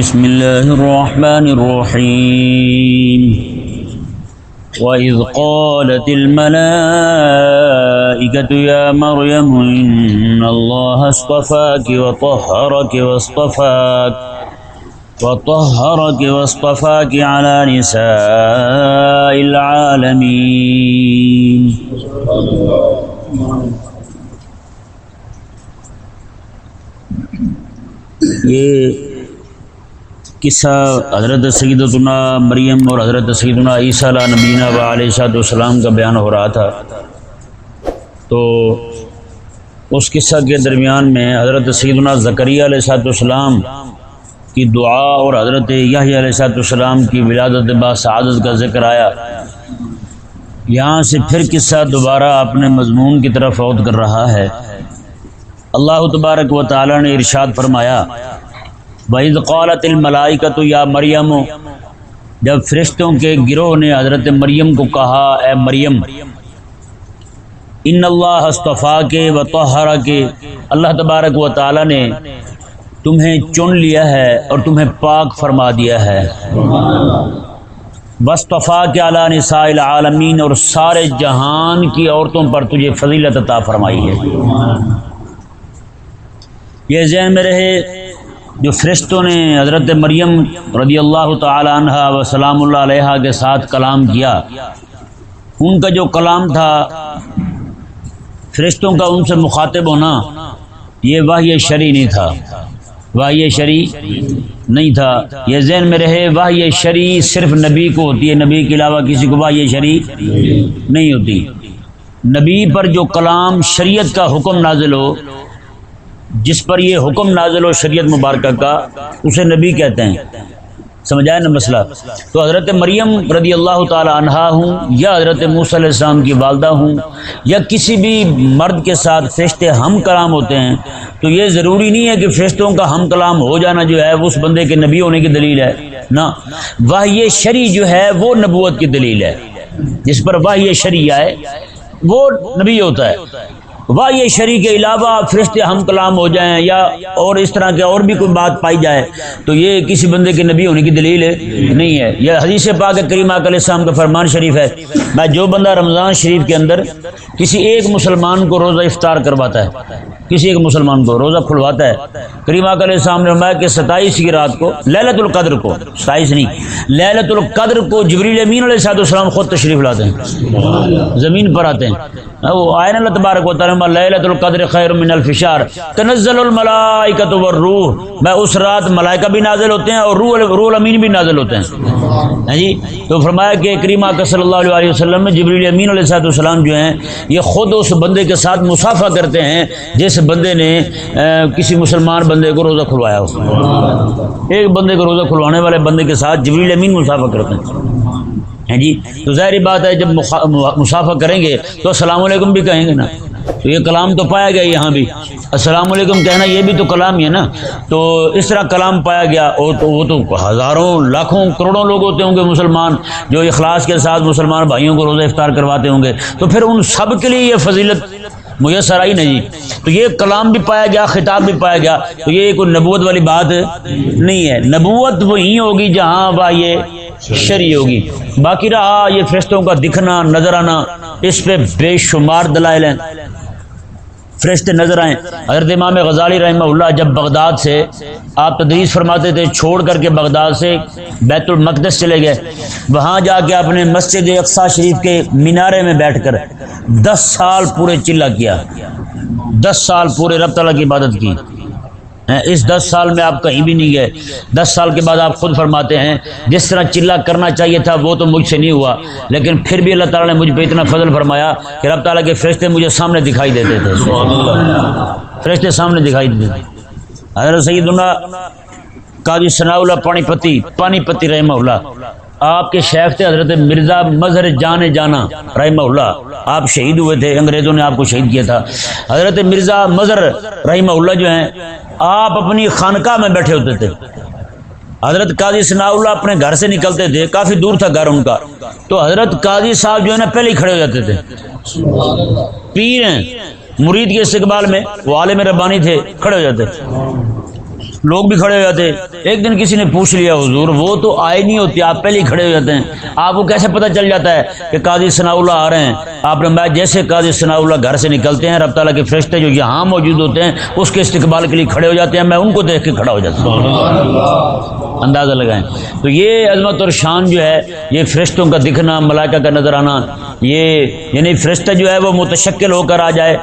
بسم الله الرحمن الرحيم. وإذ قالت الملائكة يا مريم إن الله اصطفاك وطهرك واصطفاك وطهرك واصطفاك على نساء العالمين. یہ قصہ حضرت سیدتنا مریم اور حضرت سیدنا عیسیٰ علیہ نبینہ و علیہ صاحب السلام کا بیان ہو رہا تھا۔ تو اس قصہ کے درمیان میں حضرت سیدنا زکریہ علیہ صاحب السلام کی دعا اور حضرت یحییٰ علیہ صاحب السلام کی ولادت با سعادت کا ذکر آیا۔ یہاں سے پھر قصہ دوبارہ اپنے مضمون کی طرف عود کر رہا ہے۔ اللہ تبارک و تعالی نے ارشاد فرمایا وحید قالت الملائکۃ یا مریم جب فرشتوں کے گروہ نے حضرت مریم کو کہا، اے مریم، ان اللہ استفا کے و توحرا کے اللہ تبارک و تعالی نے تمہیں چن لیا ہے اور تمہیں پاک فرما دیا ہے۔ وصطفیٰ کے اعلیٰ نساء العالمین، اور سارے جہان کی عورتوں پر تجھے فضیلت عطا فرمائی ہے۔ یہ ذہن میں رہے جو فرشتوں نے حضرت مریم رضی اللہ تعالی عنہ و سلام اللہ علیہ کے ساتھ کلام کیا، ان کا جو کلام تھا، فرشتوں کا ان سے مخاطب ہونا، یہ واہ شرع نہیں تھا۔ واہ شرع نہیں تھا۔ یہ ذہن میں رہے واہ شرع صرف نبی کو ہوتی ہے۔ نبی کے علاوہ کسی کو واہ شرع نہیں ہوتی۔ نبی پر جو کلام شریعت کا حکم نازل ہو جس پر یہ حکم نازل ہو شریعت مبارکہ کا اسے نبی کہتے ہیں۔ سمجھائے نا مسئلہ؟ تو حضرت مریم رضی اللہ تعالی عنہ ہوں یا حضرت موسیٰ علیہ السلام کی والدہ ہوں یا کسی بھی مرد کے ساتھ فرشتے ہم کلام ہوتے ہیں، تو یہ ضروری نہیں ہے کہ فرشتوں کا ہم کلام ہو جانا جو ہے اس بندے کے نبی ہونے کی دلیل ہے۔ نہ وہ یہ شرع جو ہے، وہ نبوت کی دلیل ہے۔ جس پر وہ یہ شرع آئے وہ نبی ہوتا ہے۔ واہ، یہ شریع کے علاوہ فرشتے ہم کلام ہو جائیں یا اور اس طرح کے اور بھی کوئی بات پائی جائے، تو یہ کسی بندے کے نبی ہونے کی دلیل ہے؟ نہیں ہے۔ یہ حدیث پاک کریمہ علیہ السلام کا فرمان شریف ہے۔ میں جو بندہ رمضان شریف کے اندر کسی ایک مسلمان کو روزہ افطار کرواتا ہے، کسی ایک مسلمان کو روزہ کھلواتا ہے، کریمہ علیہ السلام نے فرمایا کہ ستائیس کی رات کو للت القدر کو، ستائیس نہیں للت القدر کو جبریل امین علیہ صاحب السلام خود تشریف لاتے ہیں، زمین پر آتے ہیں۔ وہ آئین اللہ تبارک و تعالی لیلۃ القدر خیر من الفشار. تنزل الملائکۃ والروح. میں اس رات ملائکہ بھی نازل ہوتے ہیں اور روح روح امین بھی نازل ہوتے ہیں. ہاں جی؟ تو فرمایا کہ کریمہ صلی اللہ علیہ وسلم میں جبریل امین علیہ صاحب السلام جو ہیں، یہ خود اس بندے کے ساتھ مسافہ کرتے ہیں، جس بندے نے کسی مسلمان بندے کو روزہ کھلوایا ہو۔ ایک بندے کو روزہ کھلوانے والے بندے کے ساتھ جبریل امین مسافہ کرتے ہیں۔ ہاں جی؟ تو ظاہری بات ہے، جب مسافہ کریں گے تو السلام علیکم بھی کہیں گے نا۔ تو یہ کلام تو پایا گیا یہاں بھی۔ السلام علیکم، کہنا یہ بھی تو کلام ہی ہے نا۔ تو اس طرح کلام پایا گیا اور تو وہ تو ہزاروں، لاکھوں، کروڑوں لوگ ہوتے ہوں گے مسلمان جو اخلاص کے ساتھ مسلمان بھائیوں کو روزہ افطار کرواتے ہوں گے۔ تو پھر ان سب کے لیے یہ فضیلت میسر آئی نہیں۔ تو یہ کلام بھی پایا گیا، خطاب بھی پایا گیا۔ تو یہ کوئی نبوت والی بات نہیں ہے۔ نبوت وہی ہوگی جہاں با یہ شری ہوگی۔ باقی رہا یہ فرشتوں کا دکھنا، نظر آنا، اس پہ بے شمار دلائل ہیں۔ فرشتے نظر آئیں۔ حضرت امام غزالی رحمہ اللہ جب بغداد سے آپ تدریس فرماتے تھے، چھوڑ کر کے بغداد سے بیت المقدس چلے گئے۔ وہاں جا کے آپ نے مسجد اقسا شریف کے مینارے میں بیٹھ کر دس سال پورے چلا کیا۔ دس سال پورے رب تعالیٰ کی عبادت کی۔ اس دس سال میں آپ کہیں بھی نہیں گئے۔ دس سال کے بعد آپ خود فرماتے ہیں جس طرح چلا کرنا چاہیے تھا وہ تو مجھ سے نہیں ہوا۔ لیکن پھر بھی اللہ تعالیٰ نے مجھ پہ اتنا فضل فرمایا کہ رب تعالیٰ کے فرشتے مجھے سامنے دکھائی دیتے تھے۔ فرشتے سامنے دکھائی دیتے حضرت سید اللہ قاضی ثناء اللہ پانی پتی پانی پتی رحمہ اللہ آپ کے شیخ تھے حضرت مرزا مظہر جان جانا، رحمہ اللہ۔ آپ شہید ہوئے تھے، انگریزوں نے آپ کو شہید کیا تھا۔ حضرت مرزا مظہر، رحمہ اللہ جو ہیں، آپ اپنی خانقاہ میں بیٹھے ہوتے تھے۔ حضرت قاضی ثناء اللہ اپنے گھر سے نکلتے تھے، کافی دور تھا گھر ان کا۔ تو حضرت قاضی صاحب جو ہے نا، پہلے ہی کھڑے ہو جاتے تھے۔ پیر ہیں، مرید کے استقبال میں، وہ عالم ربانی تھے، کھڑے ہو جاتے تھے۔ لوگ بھی کھڑے ہو جاتے ایک دن کسی نے پوچھ لیا، حضور، وہ تو آئے نہیں ہوتے، آپ پہلے ہی کھڑے ہو جاتے ہیں۔ آپ کو کیسے پتہ چل جاتا ہے کہ قاضی ثناء اللہ آ رہے ہیں؟ آپ نے میں جیسے قاضی ثناء اللہ گھر سے نکلتے ہیں، رب تعالیٰ کے فرشتے جو یہاں موجود ہوتے ہیں، اس کے استقبال کے لیے کھڑے ہو جاتے ہیں۔ میں ان کو دیکھ کے کھڑا ہو جاتا ہوں۔ اندازہ لگائیں۔ تو یہ عظمت اور شان جو ہے، یہ فرشتوں کا دکھنا، ملائکہ کا نظر آنا، یہ یعنی فرشتہ جو ہے، وہ متشکل ہو کر آ جائے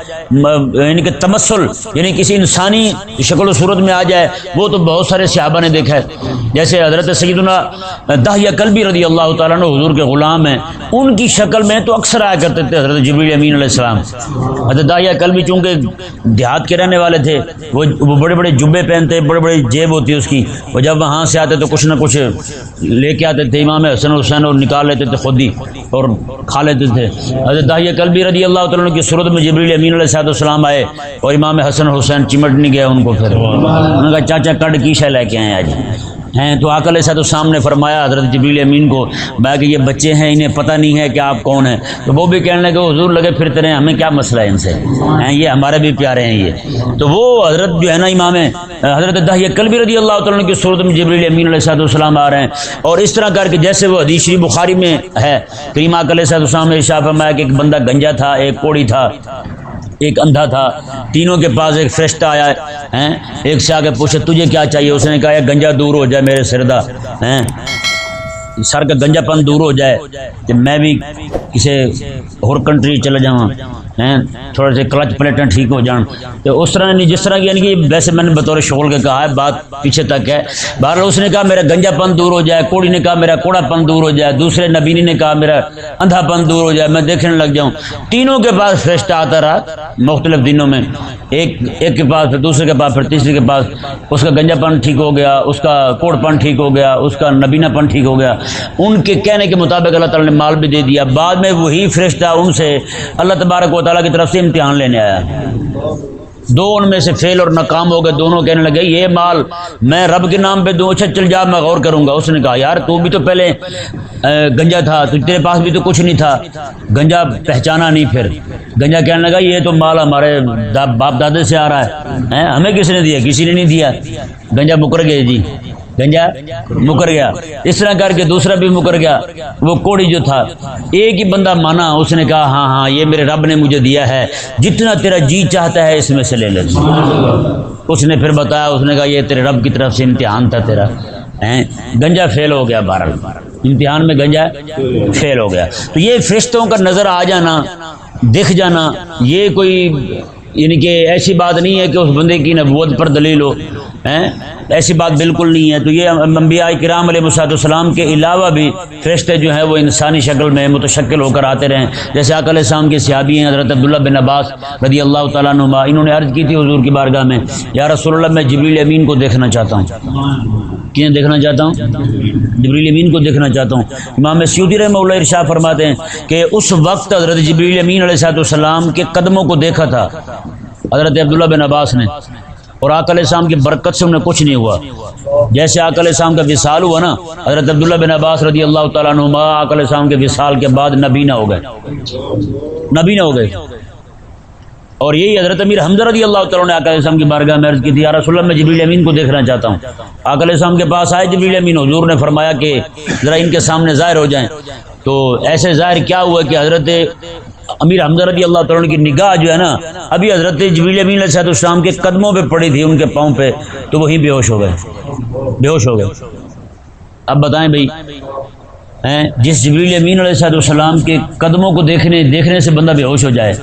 یعنی کہ تمسل یعنی کسی انسانی شکل و صورت میں آ جائے۔ وہ تو بہت سارے صحابہ نے دیکھا ہے۔ جیسے حضرت سیدنا دہیا کلبی رضی اللہ تعالیٰ نے حضور کے غلام ہیں، ان کی شکل میں تو اکثر آیا کرتے تھے حضرت جبریل امین علیہ السلام۔ حضرت دہیا کلبی چونکہ دیہات کے رہنے والے تھے، وہ بڑے بڑے جبے پہنتے، بڑے بڑے جیب ہوتی ہے اس کی۔ وہ جب وہاں سے آتے تو کچھ نہ کچھ لے کے آتے تھے، امام حسن حسین اور نکال لیتے تھے خود ہی اور کھا لیتے تھے۔ حضرت دہیا کلبی رضی اللہ تعالیٰ کی صورت میں جبریل امین علیہ صاحب السلام آئے اور امام حسن حسین چمٹ نہیں گیا ان کو پھر۔ انہوں نے کہا چاچا کڈ کی شہ لے کے آئے آج؟ ہیں؟ تو آکل ایسا تو سامنے فرمایا حضرت جبریل امین کو، میں کہ یہ بچے ہیں، انہیں پتہ نہیں ہے کہ آپ کون ہیں۔ تو وہ بھی کہنے لگے، حضور لگے پھرتے رہے ہمیں کیا مسئلہ ہے ان سے؟ ہیں؟ یہ ہمارے بھی پیارے ہیں یہ۔ تو وہ حضرت جو ہے نا امام، حضرت دہی کلبی رضی اللہ تعالیٰ کی صورت میں جبریل امین علیہ صاحب السلام آ رہے ہیں۔ اور اس طرح کر کے جیسے وہ حدیث شریف بخاری میں ہے، کریم آکل صاحب السلام نے شاہ فرمایا کہ ایک بندہ گنجا تھا، ایک کوڑی تھا۔ ایک اندھا تھا، تینوں کے پاس ایک فرشتہ آیا ہے ایک سے آگے پوچھے، تجھے کیا چاہیے؟ اس نے کہا گنجا دور ہو جائے میرے سردا سر کا گنجا پن دور ہو جائے، کہ میں بھی کسی اور کنٹری چلے جاؤں تھوڑے سے کلچ پلیٹیں ٹھیک ہو جان۔ تو اس طرح نہیں جس طرح یعنی کہ ویسے میں نے بطور شغل کے کہا ہے، بات پیچھے تک ہے۔ بہرحال اس نے کہا، میرا گنجا پن دور ہو جائے، کوڑی نے کہا، میرا کوڑا پن دور ہو جائے۔ دوسرے نبینی نے کہا، میرا اندھا پن دور ہو جائے۔ میں دیکھنے لگ جاؤں۔ تینوں کے پاس فرشتہ آتا رہا مختلف دنوں میں۔ ایک ایک کے پاس، پھر دوسرے کے پاس، پھر تیسرے کے پاس۔ اس کا گنجا پن ٹھیک ہو گیا، اس کا کوڑ پن ٹھیک ہو گیا، اس کا نبینا پن ٹھیک ہو گیا۔ ان کے کہنے کے مطابق اللہ تعالیٰ نے مال بھی دے دیا۔ بعد میں وہی فرشتہ ان سے اللہ تبارک و تعالیٰ کی طرف سے امتحان لینے آیا۔ دو ان میں سے فیل اور ناکام ہو گئے، دونوں کہنے لگے، یہ مال میں رب کے نام پہ دوں اچھا چل جا، میں غور کروں گا۔ اس نے کہا، یار، تو بھی تو پہلے گنجا تھا تیرے پاس بھی تو کچھ نہیں تھا۔ گنجا پہچانا نہیں پھر۔ گنجا کہنے لگا، یہ تو مال ہمارے باپ دادے سے آ رہا ہے ہمیں کس نے دیا؟ کسی نے نہیں دیا۔ گنجا مکر گئے جی۔ گنجا مکر گیا۔ اس طرح کر کے دوسرا بھی مکر گیا۔ وہ کوڑی جو تھا، ایک ہی بندہ مانا، اس نے کہا ہاں ہاں یہ میرے رب نے مجھے دیا ہے۔ جتنا تیرا جی چاہتا ہے، اس میں سے لے لے۔ اس نے پھر بتایا، اس نے کہا، یہ تیرے رب کی طرف سے امتحان تھا تیرا۔ گنجا فیل ہو گیا بارہ امتحان میں گنجا فیل ہو گیا۔ تو یہ فرشتوں کا نظر آ جانا، دکھ جانا، یہ کوئی یعنی کہ ایسی بات نہیں ہے کہ اس بندے کی نبوت پر دلیل ہو۔ ایسی بات بالکل نہیں ہے۔ تو یہ انبیاء کرام علیہ مساط السلام کے علاوہ بھی فرشتے جو ہیں وہ انسانی شکل میں متشکل ہو کر آتے رہیں جیسے علیہ السلام کے سیابی ہیں، حضرت عبداللہ بن عباس رضی اللہ تعالیٰ نما انہوں نے عرض کی تھی حضور کی بارگاہ میں، یا رسول اللہ، میں جبریل امین کو دیکھنا چاہتا ہوں۔ کیوں دیکھنا چاہتا ہوں؟ جبریل امین کو دیکھنا چاہتا ہوں۔ امام سیودی رحمہ اللہ ارشا فرماتے ہیں کہ اس وقت حضرت جبریل امین علیہ صاحب السلام کے قدموں کو دیکھا تھا۔ حضرت عبداللہ بن عباس نے۔ اور آکل السلام کی برکت سے انہیں کچھ نہیں ہوا۔ جیسے آکل السلام کا وصال ہوا نا، حضرت عبداللہ بن عباس رضی اللہ تعالیٰ عنہ آکل السلام کے وصال کے بعد نبی نہ ہو گئے۔ نبی نہ ہو گئے۔ اور یہی حضرت امیر حمد رضی اللہ تعالیٰ نے آکل السلام کی بارگاہ میں عرض کی تھی، یا رسول اللہ، میں جبریل امین کو دیکھنا چاہتا ہوں۔ آکل السلام کے پاس آئے جبریل امین، حضور نے فرمایا کہ ذرا ان کے سامنے ظاہر ہو جائیں۔ تو ایسے ظاہر کیا ہوا کہ حضرت امیر حمزہ رضی اللہ تعالیٰ کی نگاہ جو ہے نا، ابھی حضرت جبیل امین علیہ السلام کے قدموں پہ پڑی تھی ان کے پاؤں پہ، تو وہی بے ہوش ہو گئے۔ بے ہوش ہو گئے۔ اب بتائیں بھائی جس جبریل امین علیہ السلام کے قدموں کو دیکھنے دیکھنے سے بندہ بے ہوش ہو جائے۔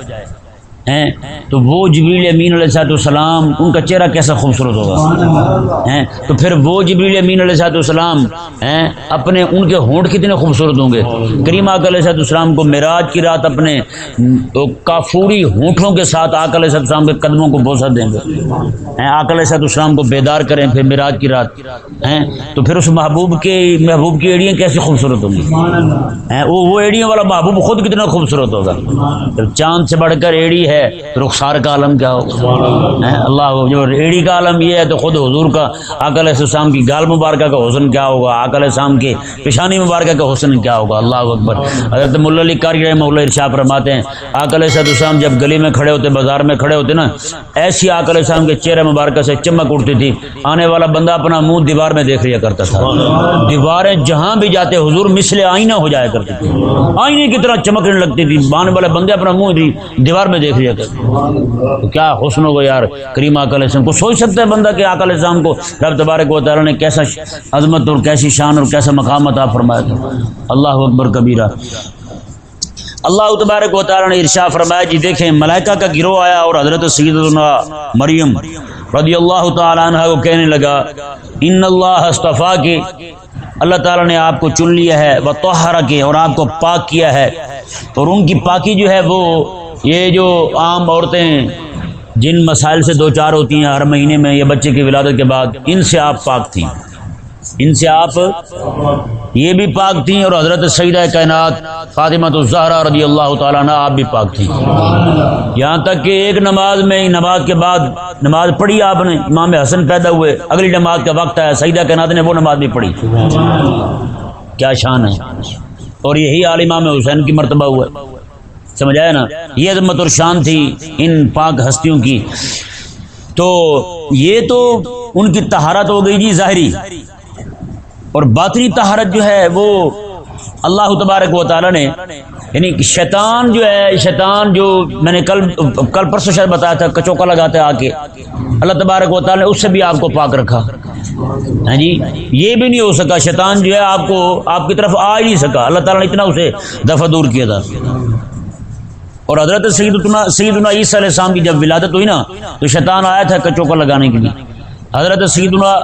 ہیں، تو وہ جبریل امین علیہ صاحب السلام ان کا چہرہ کیسا خوبصورت ہوگا؟ ہیں، تو پھر وہ جبریل امین علیہ صاحب السلام ہیں، اپنے ان کے ہونٹ کتنے خوبصورت ہوں گے؟ کریم آک علیہ صاحب السلام کو معراج کی رات اپنے کافوری ہونٹوں کے ساتھ آک علیہ السلام کے قدموں کو بوسا دیں گے۔ ہیں آک علیہ صاحب السلام کو بیدار کریں پھر معراج کی رات۔ ہیں، تو پھر اس محبوب کے، محبوب کی ایڑیاں کیسی خوبصورت ہوں گی؟ وہ ایڑیوں والا محبوب خود کتنا خوبصورت ہوگا؟ چاند سے بڑھ کر ایڑی ہے ہے تو رخسار کا عالم کیا ہوگا؟ اللہ۔ جو ایڑی کا عالم یہ ہے تو خود حضور کا عقل السلام کی گال مبارکہ کا حسن کیا ہوگا؟ عقل السلام کے پیشانی مبارکہ کا حسن کیا ہوگا؟ اللہ اکبر۔ حضرت ملا علی کاری رحمہ اللہ ارشاد فرماتے ہیں عقل السلام جب گلی میں کھڑے ہوتے بازار میں کھڑے ہوتے نا ایسی عقل السلام کے چہرے مبارکہ سے چمک اٹھتی تھی۔ آنے والا بندہ اپنا منہ دیوار میں دیکھ لیا کرتا تھا۔ دیواریں جہاں بھی جاتے حضور مثل آئینہ ہو جایا کرتی تھی۔ آئینے کی طرح چمکنے لگتی تھی۔ آنے والے بندے اپنا منہ دی دیوار میں دیکھ لیا کرتے تو کیا حسن ہوگا یار؟ کریم عقل السلام کو سوچ سکتا ہے بندہ کہ عقل السلام کو رب تبارک و تعالیٰ نے کیسا عظمت اور کیسی شان اور کیسا مقام عطا فرمایا تھا۔ اللہ اکبر کبیرہ۔ اللہ تبارک و تعالیٰ نے ارشا فرمایا جی دیکھیں، ملائکہ کا گروہ آیا اور حضرت سیدنا مریم رضی اللہ تعالیٰ عنہ کو کہنے لگا، ان اللہ استفا کے اللہ تعالیٰ نے آپ کو چن لیا ہے، وہ توہرا کے اور آپ کو پاک کیا ہے۔ اور ان کی پاکی جو ہے وہ یہ جو عام عورتیں جن مسائل سے دو چار ہوتی ہیں، ہر مہینے میں یا بچے کی ولادت کے بعد ان سے آپ پاک تھیں۔ ان سے آپ یہ بھی پاک تھیں اور حضرت سیدہ کائنات فاطمہ الزہرا رضی اللہ تعالیٰ عنہ آپ بھی پاک تھیں۔ یہاں تک کہ ایک نماز میں نماز کے بعد نماز پڑھی آپ نے، امام حسن پیدا ہوئے، اگلی نماز کا وقت ہے سیدہ کائنات نے وہ نماز بھی پڑھی۔ کیا شان ہے۔ اور یہی عال امام حسین کی مرتبہ ہوا۔ سمجھ آیا نا؟ یہ عظمت اور شان تھی ان پاک ہستیوں کی۔ تو یہ تو ان کی تہارت ہو گئی جی ظاہری۔ اور باطنی تہارت جو ہے وہ اللہ تبارک و تعالیٰ نے یعنی شیطان جو ہے، شیطان جو میں نے کل کل پرسوں شاید بتایا تھا، کچوکا لگاتا ہے آ کے اللہ تبارک و تعالیٰ نے اس سے بھی آپ کو پاک رکھا۔ ہاں جی؟ یہ بھی نہیں ہو سکا، شیطان جو ہے آپ کو، آپ کی طرف آ ہی نہیں سکا۔ اللہ تعالیٰ نے اتنا اسے دفع دور کیا تھا۔ اور حضرت سیدنا سیدنا عیسیٰ علیہ السلام کی جب ولادت ہوئی نا، تو شیطان آیا تھا کچوکا لگانے کے لیے۔ حضرت سیدنا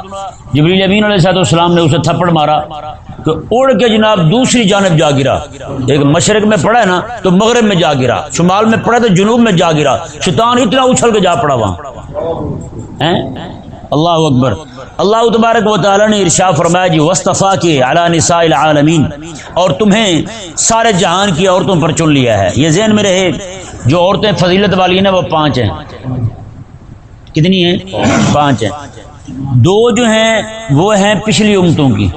جبریل امین علیہ صاحب السلام نے اسے تھپڑ مارا کہ اڑ کے جناب دوسری جانب جا گرا۔ ایک مشرق میں پڑا ہے نا تو مغرب میں جا گرا۔ شمال میں پڑا تو جنوب میں جا گرا۔ شیطان اتنا اچھل کے جا پڑا وہاں۔ اللہ اکبر۔ اللہ تبارک و تعالی نے ارشاد فرمایا جی وصطفا کے اعلی نساء العالمین۔ اور تمہیں سارے جہان کی عورتوں پر چن لیا ہے۔ یہ ذہن میں رہے، جو عورتیں فضیلت والی ہیں نا، وہ پانچ ہیں۔ کتنی ہیں؟ پانچ ہیں۔ دو جو ہیں وہ ہیں پچھلی امتوں کی۔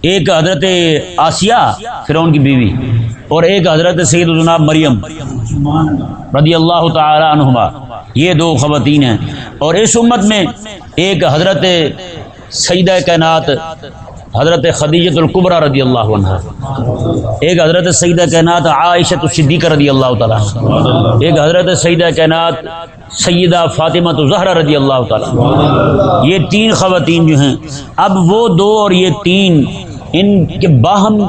ایک حضرت آسیہ، فرعون کی بیوی، اور ایک حضرت سید جناب مریم، رضی اللہ تعالی عنہما۔ یہ دو خواتین ہیں۔ اور اس امت میں ایک حضرت سیدہ کائنات حضرت خدیجت القبرہ رضی اللہ عنہ ایک حضرت سیدہ کائنات عائشہ صدیقہ رضی اللہ تعالیٰ ایک حضرت سیدہ کائنات سیدہ فاطمہ زہرہ رضی اللہ تعالیٰ یہ تین خواتین جو ہیں، اب وہ دو اور یہ تین ان کے باہم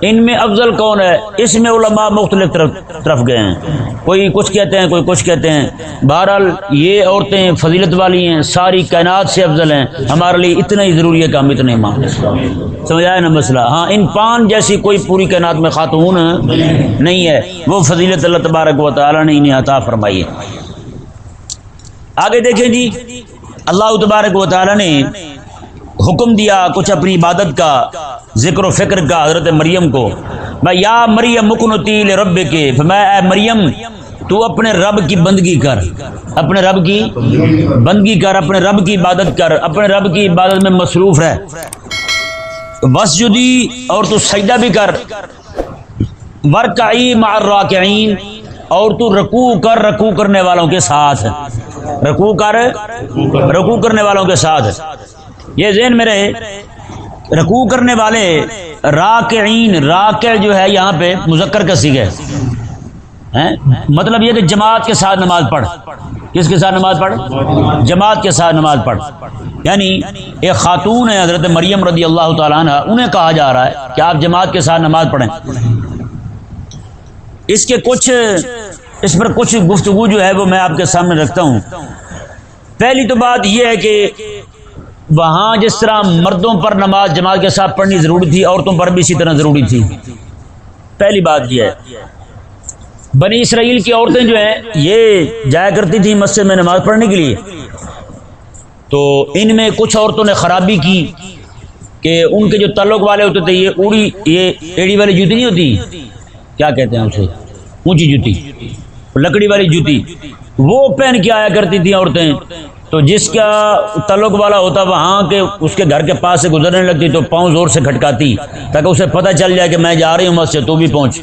ان میں افضل کون ہے؟ اس میں علماء مختلف طرف طرف گئے ہیں۔ کوئی کچھ کہتے ہیں، کوئی کچھ کہتے ہیں۔ بہرحال یہ عورتیں فضیلت والی ہیں، ساری کائنات سے افضل ہیں۔ ہمارے لیے اتنا ہی ضروری ہے کہ ہم اتنے مان سمجھایا نا مسئلہ؟ ہاں ان پان جیسی کوئی پوری کائنات میں خاتون نہیں ہے۔ وہ فضیلت اللہ تبارک و تعالیٰ نے انہیں عطا فرمائی ہے۔ آگے دیکھیں جی۔ اللہ تبارک و تعالیٰ نے حکم دیا کچھ اپنی عبادت کا، ذکر و فکر کا حضرت مریم کو۔ میں یا مریم مکنتی رب کے میں اے مریم، تو اپنے رب کی بندگی کر۔ اپنے رب کی بندگی کر، اپنے رب کی عبادت کر۔ اپنے رب کی عبادت میں مصروف رہ۔ بس جدی اور تو سجدہ بھی کر۔ ورکعی مع الراکعین، اور تو رکوع کر، رکوع کرنے والوں کے ساتھ۔ رکوع کر، رکوع کرنے والوں کے ساتھ۔ یہ ذہن میں رہے، رکوع کرنے والے راکعین، راکع جو ہے یہاں پہ مذکر کا سیگا ہے مطلب یہ کہ جماعت کے ساتھ نماز پڑھ۔ کس کے ساتھ نماز پڑھ؟ جماعت کے ساتھ نماز پڑھ۔ یعنی ایک خاتون ہے حضرت مریم رضی اللہ تعالیٰ عنہ، انہیں کہا جا رہا ہے کہ آپ جماعت کے ساتھ نماز پڑھیں۔ اس کے کچھ، اس پر کچھ گفتگو جو ہے وہ میں آپ کے سامنے رکھتا ہوں۔ پہلی تو بات یہ ہے کہ وہاں جس طرح مردوں پر نماز جماعت کے ساتھ پڑھنی ضروری تھی، عورتوں پر بھی اسی طرح ضروری تھی۔ پہلی بات یہ ہے، بنی اسرائیل کی عورتیں جو ہیں، یہ جایا کرتی تھیں مسجد میں نماز پڑھنے کے لیے۔ تو ان میں کچھ عورتوں نے خرابی کی کہ ان کے جو تعلق والے ہوتے تھے، یہ اڑی یہ ایڑی والی جوتی نہیں ہوتی۔ کیا کہتے ہیں اسے؟ اونچی جوتی، لکڑی والی جوتی۔ وہ پہن کے آیا کرتی تھیں عورتیں۔ تو جس کا تعلق والا ہوتا وہاں کے اس کے گھر کے پاس سے گزرنے لگتی تو پاؤں زور سے کھٹکاتی تاکہ اسے پتہ چل جائے کہ میں جا رہی ہوں مسجد تو بھی پہنچ۔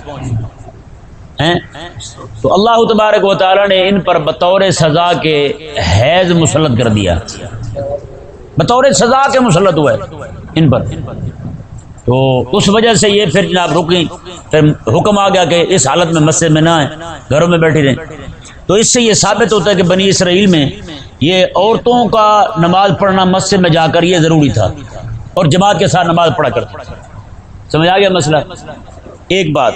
تو اللہ تبارک و تعالی نے ان پر بطور سزا کے حیض مسلط کر دیا۔ بطور سزا کے مسلط ہوا ہے ان پر۔ تو اس وجہ سے یہ پھر جناب رکیں، پھر حکم آ گیا کہ اس حالت میں مسجد میں نہ آئیں، گھروں میں بیٹھی رہیں۔ تو اس سے یہ ثابت ہوتا ہے کہ بنی اسرائیل میں یہ عورتوں کا نماز پڑھنا مسجد میں جا کر یہ ضروری تھا اور جماعت کے ساتھ نماز پڑھا کرتا سمجھ آ گیا مسئلہ؟ ایک بات۔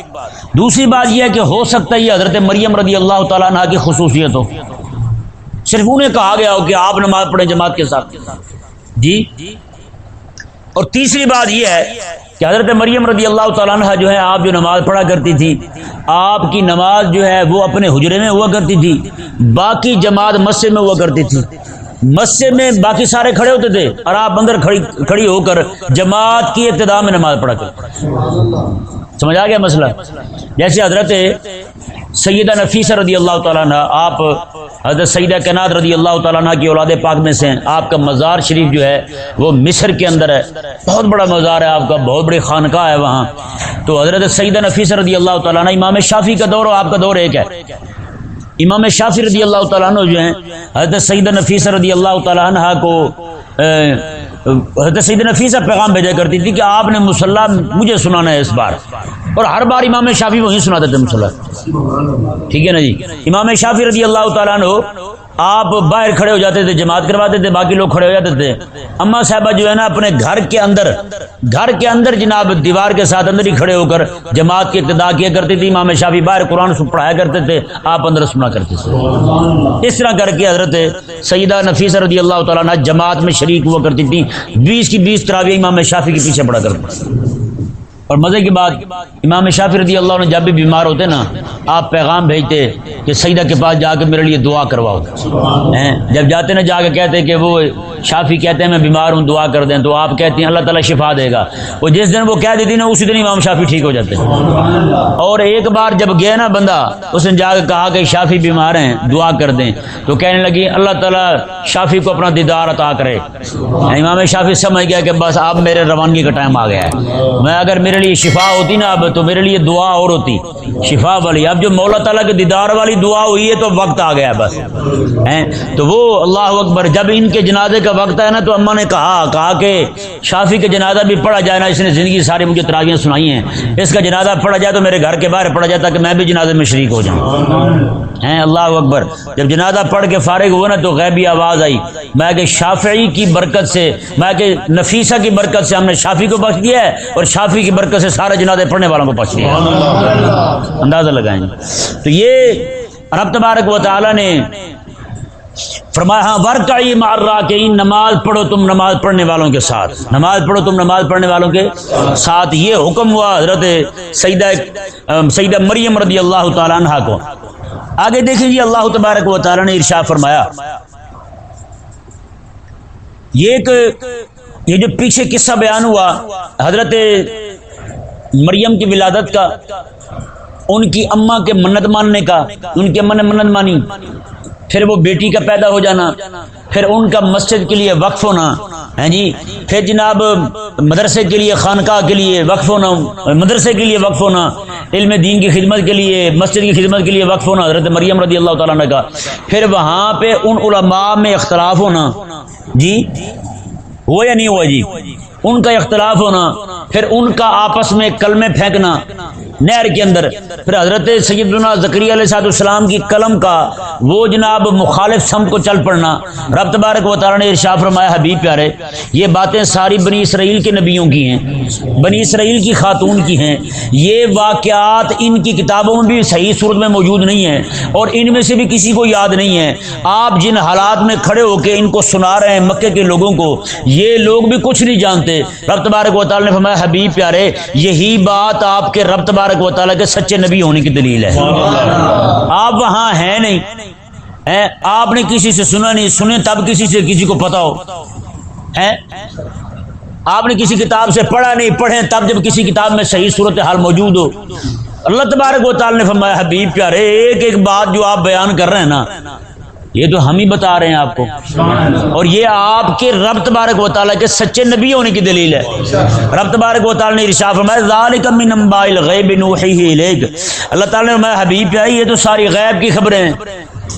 دوسری بات یہ ہے کہ ہو سکتا ہے یہ حضرت مریم رضی اللہ تعالیٰ عنہ کی خصوصیت ہو صرف انہیں کہا گیا ہو کہ آپ نماز پڑھیں جماعت کے ساتھ۔ جی؟ اور تیسری بات یہ ہے کہ حضرت مریم رضی اللہ تعالیٰ عنہ جو ہے آپ جو نماز پڑھا کرتی تھی آپ کی نماز جو ہے وہ اپنے حجرے میں ہوا کرتی تھی، باقی جماعت مسجد میں ہوا کرتی تھی۔ مسجد میں باقی سارے کھڑے ہوتے تھے اور آپ اندر کھڑی کھڑی ہو کر جماعت کی ابتدا میں نماز پڑھا کر سمجھ آ گیا مسئلہ؟ جیسے حضرت سیدہ نفیسہ رضی اللہ تعالیٰ عنہ، آپ حضرت سیدہ کناد رضی اللہ تعالیٰ عنہ کی اولاد پاک میں سے ہیں، آپ کا مزار شریف جو ہے، وہ مصر کے اندر ہے۔ بہت بڑا مزار ہے، آپ کا بہت بڑی خانقاہ ہے وہاں۔ تو حضرت سیدہ نفیسہ رضی اللہ تعالیٰ عنہ، امام شافی کا دور آپ کا دور ایک ہے۔ امام شافی رضی اللہ تعالیٰ عنہ جو ہیں، حضرت سعید نفیسہ رضی اللہ تعالیٰ عنہ کو حضرت سعید نفیسہ پیغام بھیجا کرتی تھی کہ آپ نے مسلح مجھے سنانا ہے اس بار۔ اور ہر بار امام شافی وہیں سناتے تھے مسلح ٹھیک ہے نا جی؟ امام شافی رضی اللہ تعالیٰ عنہ آپ باہر کھڑے ہو جاتے تھے، جماعت کرواتے تھے، باقی لوگ کھڑے ہو جاتے تھے۔ اما صاحبہ جو ہے نا، اپنے گھر کے اندر، گھر کے اندر جناب دیوار کے ساتھ اندر ہی کھڑے ہو کر جماعت کی ابتدا کیا کرتی تھی، امام شافی باہر قرآن پڑھایا کرتے تھے، آپ اندر سنا کرتے تھے۔ اس طرح کر کے حضرت سیدہ نفیس رضی اللہ تعالیٰ جماعت میں شریک ہوا کرتی تھی بیس کی بیس طرح امام شافی کے پیچھے پڑا کرتے اور مزے کی بات امام شافی رضی اللہ عنہ جب بھی بیمار ہوتے نا آپ پیغام بھیجتے کہ سیدہ کے پاس جا کے میرے لیے دعا کرواؤ۔ جب جاتے نا جا کے کہتے کہ وہ شافی کہتے ہیں، میں بیمار ہوں، دعا کر دیں۔ تو آپ کہتے ہیں، اللہ تعالیٰ شفا دے گا۔ وہ جس دن وہ کہہ دیتی نا، اسی دن امام شافی ٹھیک ہو جاتے ہیں۔ اور ایک بار جب گیا نا بندہ، اس نے جا کے کہا کہ شافی بیمار ہیں، دعا کر دیں۔ تو کہنے لگی، اللہ تعالیٰ شافی کو اپنا دیدار عطا کرے۔ امام شافی سمجھ گیا کہ بس اب میرے روانگی کا ٹائم آ گیا ہے۔ میں اگر میرے لیے شفا ہوتی نا اب، تو میرے لیے دعا اور ہوتی۔ شفا والی۔ اب جو مولا تعالیٰ کے دیدار والی دعا ہوئی ہے، تو وقت آ گیا بس۔ تو وہ اللہ اکبر، جب ان کے جنازے کا وقت ہے نا تو اما نے کہا کہا کہ شافی کا جنازہ بھی پڑھا جائے نا اس نے زندگی ساری مجھے تراغیاں سنائی ہیں۔ اس کا جنازہ پڑھا جائے تو میرے گھر کے باہر پڑھا جائے تاکہ میں بھی جنازے میں شریک ہو جاؤں۔ ہیں اللہ اکبر۔ جب جنازہ پڑھ کے فارغ ہوا نا تو غیبی آواز آئی۔ میں کہ شافعی کی برکت سے میں کہ نفیسہ کی برکت سے ہم نے شافی کو بخش دیا ہے اور شافی کی برکت سے سارے جنازے پڑھنے والوں کو بخش دیا اندازہ لگائیں۔ تو یہ رب تبارک و تعالی نے فرمایا ہاں ورکعی مار رہا کہ نماز پڑھو تم نماز پڑھنے والوں کے ساتھ۔ نماز پڑھو تم نماز پڑھنے والوں کے ساتھ۔ یہ حکم ہوا حضرت سیدہ سیدہ مریم رضی اللہ تعالیٰ عنہ کو۔ آگے دیکھیں جی اللہ تبارک و تعالیٰ نے ارشا فرمایا، یہ ایک، یہ جو پیچھے قصہ بیان ہوا حضرت مریم کی ولادت کا، ان کی اما کے منت ماننے کا، ان کی اما نے منت مانی۔ پھر وہ بیٹی کا پیدا ہو جانا، پھر ان کا مسجد کے لیے وقف ہونا ہے جی؟ پھر جناب مدرسے کے لیے خانقاہ کے لیے وقف ہونا، مدرسے کے لیے وقف ہونا، علم دین کی خدمت کے لیے، مسجد کی خدمت کے لیے وقف ہونا، حضرت مریم رضی اللہ تعالیٰ نے کہا پھر وہاں پہ ان علماء میں اختلاف ہونا جی؟ ہوا یا نہیں ہوا جی؟ ان کا اختلاف ہونا، پھر ان کا آپس میں کلمے پھینکنا نہر کے اندر۔ پھر حضرت سیدنا زکری علیہ صاحب السلام کی قلم کا وہ جناب مخالف سم کو چل پڑنا۔ رب تبارک و تعالیٰ نے ارشا فرمایا، حبیب پیارے، یہ باتیں ساری بنی اسرائیل کے نبیوں کی ہیں، بنی اسرائیل کی خاتون کی ہیں۔ یہ واقعات ان کی کتابوں میں بھی صحیح صورت میں موجود نہیں ہیں اور ان میں سے بھی کسی کو یاد نہیں ہے آپ جن حالات میں کھڑے ہو کے ان کو سنا رہے ہیں مکے کے لوگوں کو، یہ لوگ بھی کچھ نہیں جانتے۔ رب تبارک و تعالیٰ نے فرمایا، حبیب پیارے، یہی بات آپ کے رب تبارک تبارک و تعالیٰ کے سچے نبی ہونے کی دلیل ہے۔ آپ وہاں ہیں نہیں۔ آپ نے کسی سے سنا نہیں، سنے تب کسی سے کسی کو پتا ہو۔ آپ نے کسی کتاب سے پڑھا نہیں پڑھے تب جب کسی کتاب میں صحیح صورت حال موجود ہو۔ اللہ تبارک و تعالی نے فرمایا، حبیب پیارے، ایک ایک بات جو آپ بیان کر رہے ہیں نا یہ تو ہم ہی بتا رہے ہیں آپ کو۔ اور یہ آپ کے رب تبارک و تعالیٰ کے سچے نبی ہونے کی دلیل ہے۔ رب تبارک و تعالیٰ نے ارشاد فرمایا، ذالک من انباء الغیب نوحیہ الیک۔ اللہ تعالیٰ نے فرمایا، حبیب پیارے یہ تو ساری غیب کی خبریں ہیں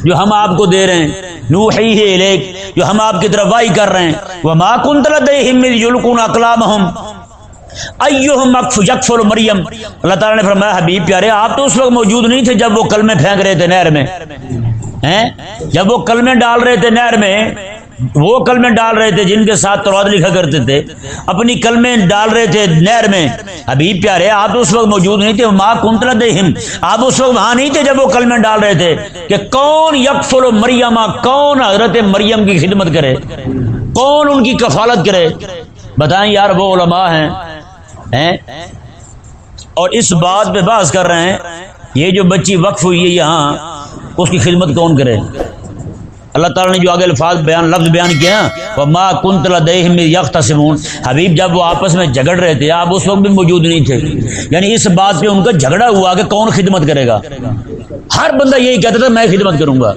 جو ہم آپ کو دے رہے ہیں۔ نوحی نوحیہ الیک، جو ہم آپ کی طرف وائی کر رہے ہیں۔ وما کنت لدیہم اذ یلقون اقلامہم۔ ایہم یکفر مریم۔ اللہ تعالیٰ نے فرمایا، حبیب پیارے، آپ تو اس وقت موجود نہیں تھے جب وہ کلمے پھینک رہے تھے نہر میں۔ جب وہ کلمے ڈال رہے تھے نہر میں، وہ کلمے ڈال رہے تھے جن کے ساتھ تورات لکھا کرتے تھے، اپنی کلمے ڈال رہے تھے نہر میں۔ حبیب پیارے، آپ اس وقت موجود نہیں تھے، ماں کنتلا دہم آپ اس وقت وہاں نہیں تھے جب وہ کلمے ڈال رہے تھے کہ کون یکفل مریم، کون حضرت مریم کی خدمت کرے؟ کون ان کی کفالت کرے؟ بتائیں یار وہ علماء ہیں؟ اور اس بات پہ بحث کر رہے ہیں، یہ جو بچی وقف ہوئی ہے یہاں اس کی خدمت کون کرے؟ اللہ تعالیٰ نے جو آگے الفاظ بیان، لفظ بیان کیا وہ ماں کن کنتلا یکتا سمون حبیب، جب وہ آپس میں جھگڑ رہے تھے، آپ اس وقت بھی موجود نہیں تھے۔ یعنی اس بات پہ ان کا جھگڑا ہوا کہ کون خدمت کرے گا۔ ہر بندہ یہی کہتا تھا، میں خدمت کروں گا۔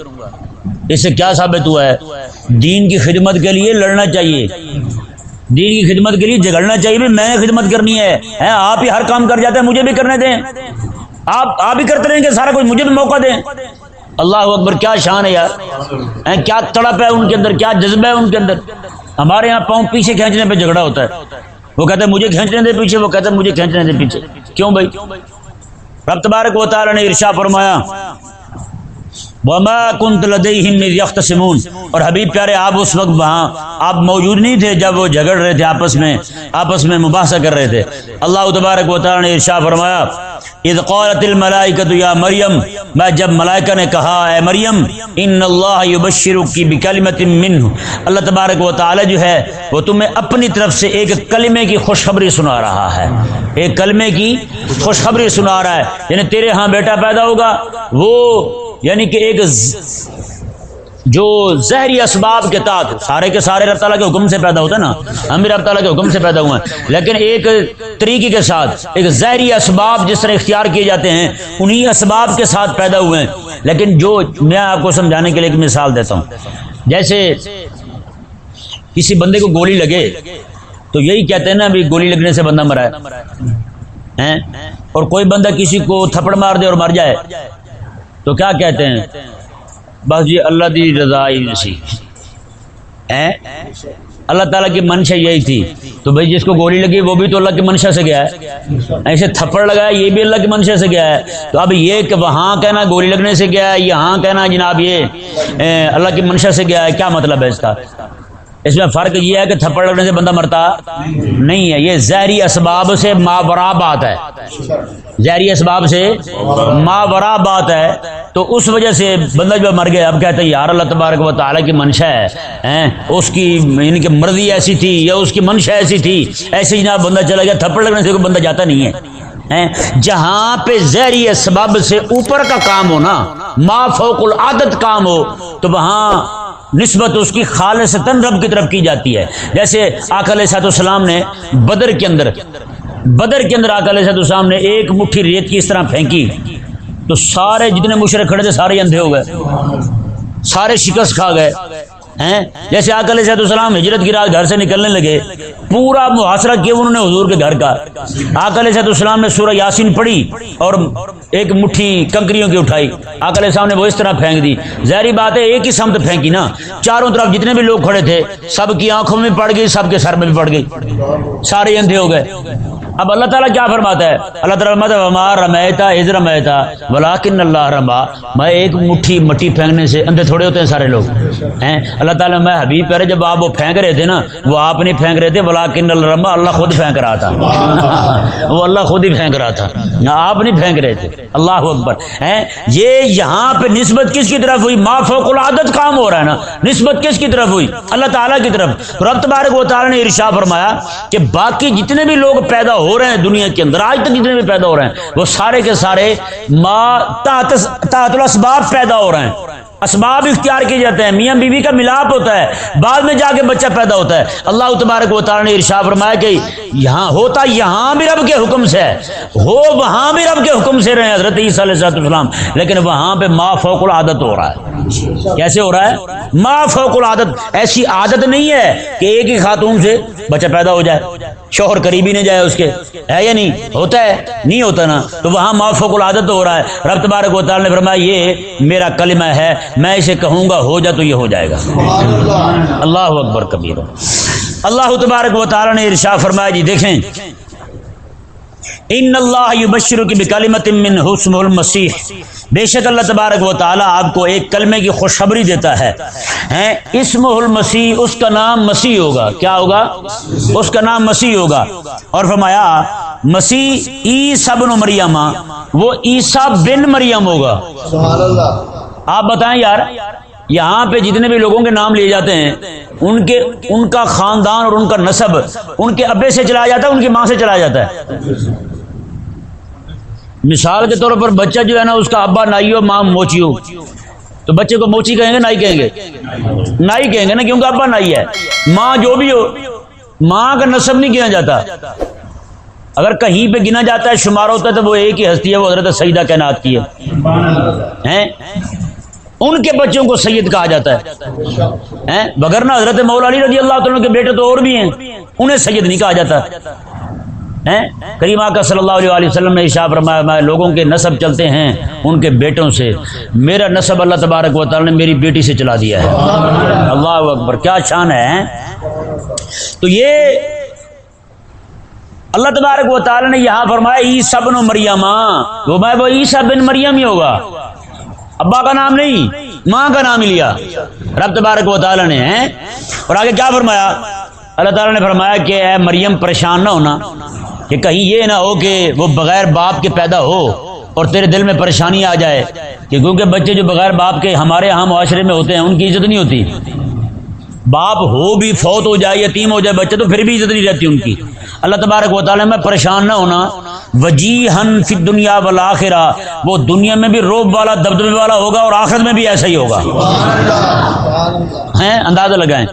اس سے کیا ثابت ہوا ہے؟ دین کی خدمت کے لیے لڑنا چاہیے۔ دین کی خدمت کے لیے جھگڑنا چاہیے بھی میں نے خدمت کرنی ہے۔ آپ ہی ہر کام کر جاتے ہیں، مجھے بھی کرنے دیں۔ آپ آپ ہی کرتے رہیں گے، سارا کچھ مجھے بھی موقع دیں۔ اللہ اکبر، کیا شان ہے یار۔ کیا تڑپ ہے ان کے اندر، کیا جذبہ ہے ان کے اندر۔ ہمارے یہاں پاؤں پیچھے کھینچنے پہ جھگڑا ہوتا ہے۔ وہ کہتے ہیں مجھے کھینچنے دے پیچھے، وہ کہتے ہیں مجھے کھینچنے دے پیچھے۔ کیوں بھائی؟ رب تبارک و تعالی نے ارشا فرمایا وما كنت لديهم اذ يختصمون۔ اور حبیب پیارے، آپ اس وقت وہاں، آپ موجود نہیں تھے جب وہ جھگڑ رہے تھے آپس میں آپس میں مباحثہ کر رہے تھے۔ اللہ تبارک و تعالی نے ارشاد فرمایا اذ قالت الملائکۃ یا مریم میں جب ملائکہ نے کہا، اے مریم ان اللہ یبشرک بکلمۃ منه۔ اللہ تبارک و تعالی جو ہے، وہ تمہیں اپنی طرف سے ایک کلمے کی خوشخبری سنا رہا ہے۔ ایک کلمے کی خوشخبری سنا رہا ہے۔ یعنی تیرے ہاں بیٹا پیدا ہوگا، وہ یعنی کہ ایک جو زہری اسباب کے تحت سارے کے سارے رب تعالیٰ کے حکم سے پیدا ہوتا ہے نا، ہم بھی رب تعالیٰ کے حکم سے پیدا ہوئے ہیں۔ لیکن ایک طریقے کے ساتھ، ایک زہری اسباب جس طرح اختیار کیے جاتے ہیں، انہی اسباب کے ساتھ پیدا ہوئے ہیں۔ لیکن جو میں آپ کو سمجھانے کے لیے ایک مثال دیتا ہوں۔ جیسے کسی بندے کو گولی لگے، تو یہی کہتے ہیں نا، ابھی گولی لگنے سے بندہ مرا ہے۔ اور کوئی بندہ کسی کو تھپڑ مار دے اور مر جائے۔ تو کیا کہتے ہیں؟ بس جی اللہ دی رضا اللہ تعالیٰ کی منشا یہی تھی۔ تو بھائی جس کو گولی لگی وہ بھی تو اللہ کی منشا سے گیا ہے۔ ایسے تھپڑ لگایا یہ بھی اللہ کی منشا سے گیا ہے۔ تو اب یہ کہ وہاں کہنا گولی لگنے سے گیا ہے، یہاں کہنا جناب یہ اللہ کی منشا سے گیا ہے۔ کیا مطلب ہے اس کا؟ اس میں فرق یہ ہے کہ تھپڑ لگنے سے بندہ مرتا نہیں ہے۔ یہ زہری اسباب سے ماورا بات ہے۔ زہری اسباب سے ماورا بات ہے۔ تو اس وجہ سے بندہ جو مر گیا، اب کہتے ہیں، یار اللہ تبارک و تعالیٰ کی منشا ہے اس کی یعنی ان کی مرضی ایسی تھی یا اس کی منشا ایسی تھی، ایسے جناب بندہ چلا گیا۔ تھپڑ لگنے سے کوئی بندہ جاتا نہیں ہے۔ جہاں پہ زہری اسباب سے اوپر کا کام ہو نا، ما فوق العادت کام ہو، تو وہاں نسبت اس کی خالص تن رب کی طرف کی جاتی ہے۔ جیسے آکل سات السلام نے بدر کے اندر، بدر کے اندر آکل سات السلام نے ایک مٹھی ریت کی اس طرح پھینکی۔ تو سارے جتنے مشرق کھڑے تھے، سارے اندھے ہو گئے۔ سارے شکست کھا گئے۔ ہیں؟ جیسے آکل صحت السلام ہجرت کی رات گھر سے نکلنے لگے، پورا محاصرہ کیا انہوں نے حضور کے گھر کا؟ آکل صحت السلام نے سورہ یاسین پڑھی اور ایک مٹھی کنکریوں کی اٹھائی۔ آکل صاحب نے وہ اس طرح پھینک دی۔ ظاہری بات ہے، ایک ہی سمت پھینکی نا۔ چاروں طرف جتنے بھی لوگ کھڑے تھے، سب کی آنکھوں میں پڑ گئی، سب کے سر میں بھی پڑ گئی۔ سارے اندھے ہو گئے۔ اب اللہ تعالیٰ کیا فرماتا ہے؟ اللہ تعالیٰ وما رمیتا از رمیتا ولاکن اللہ رما میں ایک مٹھی، مٹی پھینکنے سے اندھے تھوڑے ہوتے ہیں سارے لوگ۔ ہیں؟ اللہ تعالیٰ میں حبیب پہرے جب آپ وہ پھینک رہے تھے نا، وہ آپ نہیں پھینک رہے تھے ولاکن اللہ رما اللہ خود پھینک رہا تھا۔ وہ اللہ خود ہی پھینک رہا تھا۔ آپ نہیں پھینک رہے تھے۔ اللہ اکبر۔ ہیں؟ یہ یہاں پہ نسبت کس کی طرف ہوئی؟ ما فوق العادت کام ہو رہا ہے نا۔ نسبت کس کی طرف ہوئی؟ اللہ تعالیٰ کی طرف۔ رب تبارک و تعالیٰ نے ارشا فرمایا کہ باقی جتنے بھی لوگ پیدا ہو ہو رہے ہیں دنیا کے اندر، آج تک جتنے بھی پیدا ہو رہے ہیں، وہ سارے کے سارے الاسباب پیدا ہو رہے ہیں۔ اسباب اختیار کیے جاتے ہیں۔ میاں بیوی بی کا ملاپ ہوتا ہے۔ بعد میں جا کے بچہ پیدا ہوتا ہے۔ اللہ تبارک و تعالیٰ نے ارشا فرمایا کہ یہاں ہوتا، یہاں بھی رب کے حکم سے ہے۔ ہو، وہاں بھی رب کے حکم سے رہے حضرت عیسیٰ علیہ السلام لیکن وہاں پہ ما فوق العادت ہو رہا ہے۔ کیسے ہو رہا ہے؟ ما فوق العادت۔ ایسی عادت نہیں ہے کہ ایک ہی خاتون سے بچہ پیدا ہو جائے۔ شوہر قریبی نہیں جائے اس کے۔ ہے یا نہیں؟ ہوتا ہے۔ نہیں ہوتا نا۔ تو وہاں موفق العادت ہو رہا ہے۔ رب تبارک و تعالی نے فرمایا، یہ میرا کلمہ ہے۔ میں اسے کہوں گا، ہو جا تو یہ ہو جائے گا۔ اللہ اکبر کبیر۔ اللہ تبارک و تعالی نے ارشا فرمایا جی دیکھیں۔ ان اللہ یبشر کی بکلمت من حسم المسیح۔ بے شک اللہ تبارک و تعالیٰ آپ کو ایک کلمے کی خوشخبری دیتا ہے۔ اسم المسیح، اس کا نام مسیح ہوگا۔ کیا ہوگا؟ اس کا نام مسیح ہوگا۔ اور فرمایا، مسیح ای بن مریم وہ عیسیٰ بن مریم ہوگا۔ آپ بتائیں یار، یہاں پہ جتنے بھی لوگوں کے نام لیے جاتے ہیں، ان کے، ان کا خاندان اور ان کا نصب ان کے ابے سے چلا جاتا ہے، ان کی ماں سے چلا جاتا ہے۔ مثال کے طور پر بچہ جو ہے نا، اس کا ابا نائی ہو ماں موچی ہو تو بچے کو موچی کہیں گے، نائی کہیں گے؟ نائی کہیں گے نا، کیونکہ ابا نائی ہے۔ ماں جو بھی ہو، ماں کا نصب نہیں گنا جاتا۔ اگر کہیں پہ گنا جاتا ہے، شمار ہوتا ہے، تو وہ ایک ہی ہستی ہے، وہ حضرت سیدہ کائنات کی ہے۔ ان کے بچوں کو سید کہا جاتا ہے۔ بغیر نہ حضرت مولا علی رضی اللہ تعالیٰ کے بیٹے تو اور بھی ہیں۔ انہیں سید نہیں کہا جاتا۔ کریمہ کا صلی اللہ علیہ وسلم نے اشاف فرمایا، میں لوگوں کے نصب چلتے ہیں ان کے بیٹوں سے۔ میرا نصب اللہ تبارک و تعالی نے میری بیٹی سے چلا دیا ہے۔ اللہ اکبر، کیا شان ہے تو یہ اللہ تبارک و تعالی نے یہاں فرمایا ای سب نو مریم ہاں۔ وہ میں وہ عیسیٰ بن مریم ہی ہوگا۔ ابا کا نام نہیں، ماں کا نام ہی لیا۔ رب تبارک و تعالی نے اور آگے کیا فرمایا؟ اللہ تعالیٰ نے فرمایا کہ اے مریم، پریشان نہ ہونا، کہ کہیں یہ نہ ہو کہ وہ بغیر باپ کے پیدا ہو اور تیرے دل میں پریشانی آ جائے، کہ کیونکہ بچے جو بغیر باپ کے ہمارے ہاں معاشرے میں ہوتے ہیں، ان کی عزت نہیں ہوتی۔ باپ ہو بھی، فوت ہو جائے، یتیم ہو جائے، بچے تو پھر بھی عزت نہیں رہتی ان کی۔ اللہ تبارک و تعالیٰ میں پریشان نہ ہونا وجی ہن فی دنیا والا وہ دنیا میں بھی روب والا، دبدبے والا ہوگا اور آخرت میں بھی ایسا ہی ہوگا۔ ہیں؟ اندازہ لگائیں۔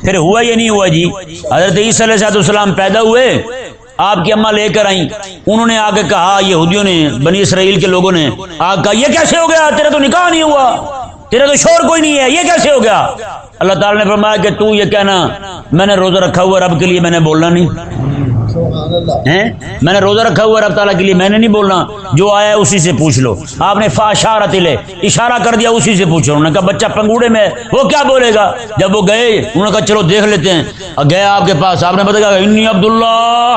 پھر ہوا یہ نہیں ہوا جی؟ حضرت عیسی علیہ السلام پیدا ہوئے، آپ کی اما لے کر آئیں۔ انہوں نے آگے کہا، یہودیوں نے، بنی اسرائیل کے لوگوں نے آ کہا، یہ کیسے ہو گیا؟ تیرا تو نکاح نہیں ہوا۔ تیرا تو شور کوئی نہیں ہے یہ کیسے ہو گیا؟ اللہ تعالیٰ نے فرمایا کہ تو یہ کہنا میں نے روزہ رکھا ہوا رب کے لیے میں نے بولنا نہیں۔ میں نے روزہ رکھا ہوا رب تعالیٰ کے لیے میں نے نہیں بولنا۔ جو آیا اسی سے پوچھ لو۔ آپ نے فاشارہ تلے اشارہ کر دیا اسی سے پوچھو انہوں نے کہا بچہ پنگوڑے میں وہ کیا بولے گا؟ جب وہ گئے انہوں نے کہا چلو دیکھ لیتے ہیں۔ گیا آپ کے پاس آپ نے بتایا انی عبداللہ!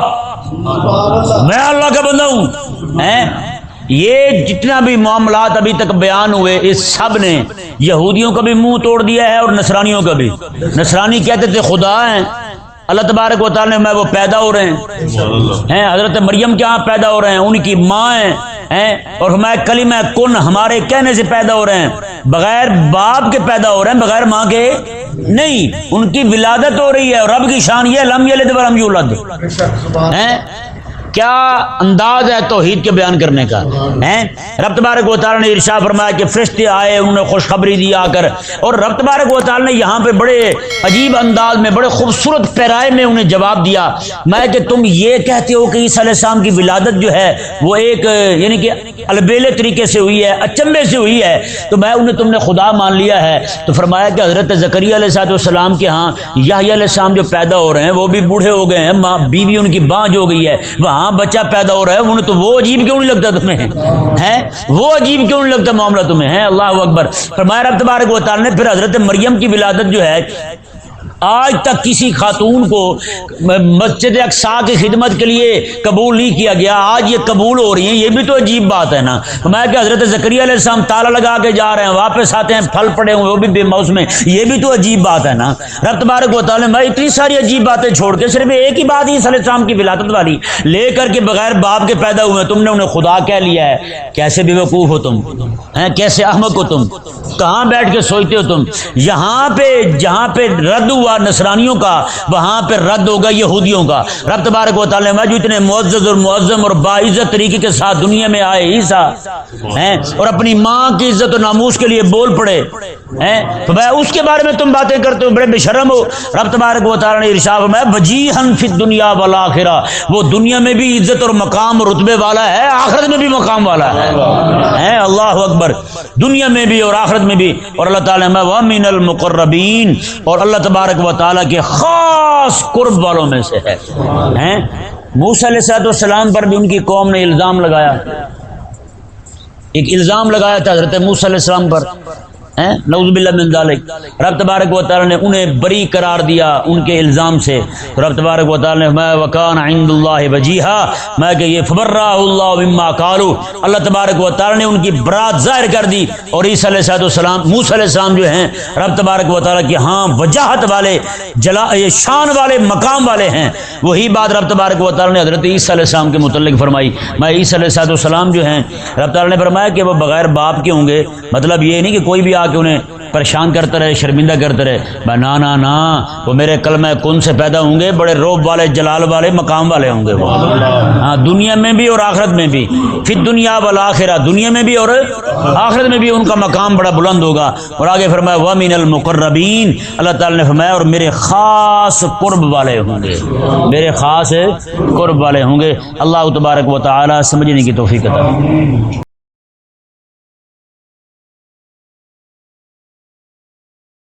میں اللہ کا بندہ ہوں۔ یہ جتنا بھی معاملات ابھی تک بیان ہوئے، اس سب نے یہودیوں کا بھی منہ توڑ دیا ہے اور نصرانیوں کا بھی۔ نصرانی کہتے تھے، خدا ہیں اللہ تبارک و تعالیٰ میں وہ پیدا ہو رہے ہیں۔ حضرت مریم کے ہاں پیدا ہو رہے ہیں، ان کی ماں ہیں۔ اور ہمارے کلیم کن ہمارے کہنے سے پیدا ہو رہے ہیں۔ بغیر باپ کے پیدا ہو رہے ہیں، بغیر ماں کے نہیں۔ ان کی ولادت ہو رہی ہے اور رب کی شان یہ لم یہ کیا انداز ہے توحید کے بیان کرنے کا؟ رب تبارک و تعالی نے ارشا فرمایا کہ فرشتے آئے، انہوں نے خوشخبری دی آ کر۔ اور رب تبارک و تعالی نے یہاں پہ بڑے عجیب انداز میں، بڑے خوبصورت پیرائے میں انہیں جواب دیا۔ میں کہ تم یہ کہتے ہو کہ عیسی علیہ السلام کی ولادت جو ہے، وہ ایک یعنی کہ البیلے طریقے سے ہوئی ہے، اچمبے سے ہوئی ہے۔ تو میں انہیں تم نے خدا مان لیا ہے۔ تو فرمایا کہ حضرت زکری علیہ صاحب السلام کے ہاں یا علیہ السلام جو پیدا ہو رہے ہیں، وہ بھی بوڑھے ہو گئے ہیں، ماں، بیوی ان کی بانج ہو گئی ہے۔ وہاں ہاں، بچہ پیدا ہو رہا ہے، انہیں تو وہ عجیب کیوں نہیں لگتا تمہیں؟ ہے وہ عجیب کیوں نہیں لگتا معاملہ تمہیں؟ ہے اللہ اکبر۔ فرمایا، رب تبارک و تعالی نے پھر حضرت مریم کی ولادت جو ہے آج تک کسی خاتون کو مسجد اقسا کی خدمت کے لیے قبول نہیں کیا گیا۔ آج یہ قبول ہو رہی ہیں، یہ بھی تو عجیب بات ہے نا۔ میں کہ حضرت ذکری علیہ السلام تالا لگا کے جا رہے ہیں، واپس آتے ہیں، پھل پڑے ہوئے وہ بھی بے موس میں۔ یہ بھی تو عجیب بات ہے نا۔ رب تبارک و تعالیٰ میں اتنی ساری عجیب باتیں چھوڑ کے صرف ایک ہی بات ہی علیہ السلام کی ولادت والی، لے کر کے بغیر باپ کے پیدا ہوئے، تم نے انہیں خدا کہہ لیا ہے۔ کیسے بے وقوف ہو تم؟ کیسے احمد ہو تم؟ کہاں بیٹھ کے سوچتے ہو تم؟ یہاں پہ، جہاں پہ رد ہوا ہوا نصرانیوں کا، وہاں پہ رد ہوگا یہودیوں کا۔ رب تبارک و تعالیٰ میں جو اتنے معزز اور معظم اور باعزت طریقے کے ساتھ دنیا میں آئے، عیسیٰ، ہیں، اور اپنی ماں کی عزت و ناموس کے لیے بول پڑے، ہیں۔ تو میں اس کے بارے میں تم باتیں کرتے ہو، بڑے بے شرم ہو۔ رب تبارک و تعالیٰ نے ارشاد میں وجیحن فی دنیا والآخرہ۔ وہ دنیا میں بھی عزت اور مقام اور رتبے والا ہے، آخرت میں بھی مقام والا ہے۔ ہیں، اللہ اکبر۔ دنیا میں بھی اور آخرت میں بھی۔ اور اللہ تعالیٰ میں وامن المقربین اور اللہ تبارک و تعالیٰ کے خاص قرب والوں میں سے ہے۔ ہیں؟ موسیٰ علیہ صاحب السلام پر بھی ان کی قوم نے الزام لگایا۔ ایک الزام لگایا تھا حضرت موسیٰ علیہ السلام پر۔ نعوذ باللہ من ذالک۔ رب تبارک و تعالی نے انہیں بری قرار دیا ان کے الزام سے۔ رب تبارک و تعالی نے میں وکان عند اللہ وجیہا میں کہ یہ فبرہ اللہ مما قالوا۔ اللہ تبارک و تعالی نے ان کی برات ظاہر کر دی۔ اور عیسی علیہ السلام موسی علیہ السلام جو ہیں، رب تبارک و تعالی کی ہاں وجاہت والے، جلا، یہ شان والے، مقام والے ہیں۔ وہی بات رب تبارک و تعالی نے حضرت عیسی علیہ السلام کے متعلق فرمائی۔ میں عیسی علیہ السلام جو ہیں، رب تعالی نے فرمایا کہ وہ بغیر باپ کے ہوں گے۔ مطلب یہ نہیں کہ کوئی بھی آ کے انہیں پریشان کرتا رہے، شرمندہ کرتا رہے میں نا نا نا، وہ میرے کلمہ کن سے پیدا ہوں گے؟ بڑے روب والے، جلال والے، مقام والے ہوں گے وہ۔ ہاں دنیا میں بھی اور آخرت میں بھی۔ پھر دنیا والآخرہ، دنیا میں بھی اور آخرت میں بھی ان کا مقام بڑا بلند ہوگا۔ اور آگے فرمایا وامین المقربین اللہ تعالی نے فرمایا، اور میرے خاص قرب والے ہوں گے۔ میرے خاص قرب والے ہوں گے۔ اللہ تبارک و تعالی سمجھنے کی توفیق عطا